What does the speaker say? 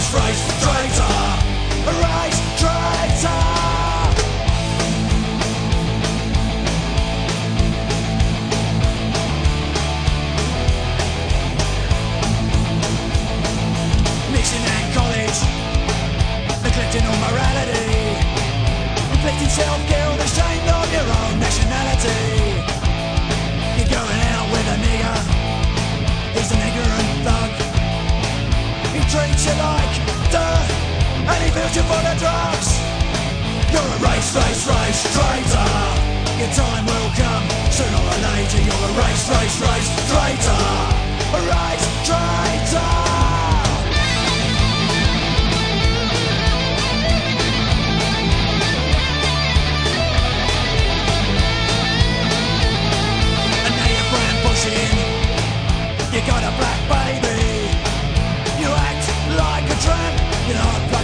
Stage fright, to searching for the drugs. You're a race, race, race traitor. Your time will come sooner or later. You're a race, race, race traitor.